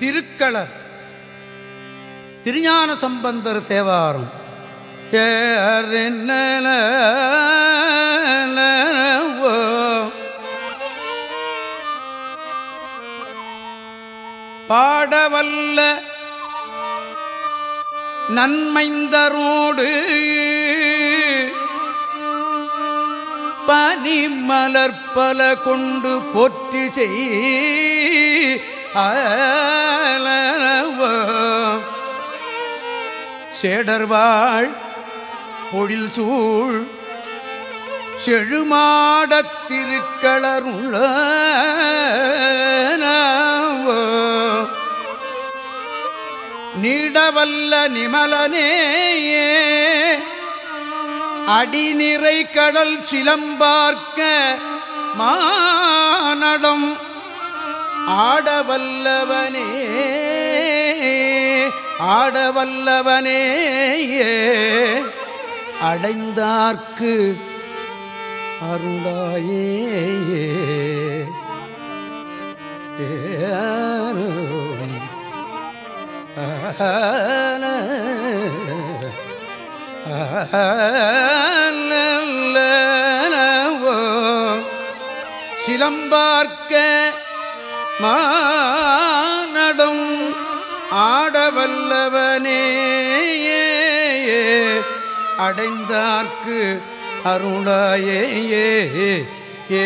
திருக்களர் திருஞான சம்பந்தர் தேவாரம். பாடவல்ல நன்மைந்தரோடு பனி மலர்பல கொண்டு போற்றி செய் சேடர்வாள் பொழில் சூழ் செழுமாடத் திருக்களருள்ள நீடவல்ல நிமலனேயே அடிநிறை கடல் சிலம்பார்க்க மானடம் ஆடவல்லவனே. ஆடவல்லவனே அடைந்தார்க்கு அருளாயே சிலம்பார்க்க மா ஆடவல்லவனே அடைந்தார்க்கு அருளாயே ஏ ஏ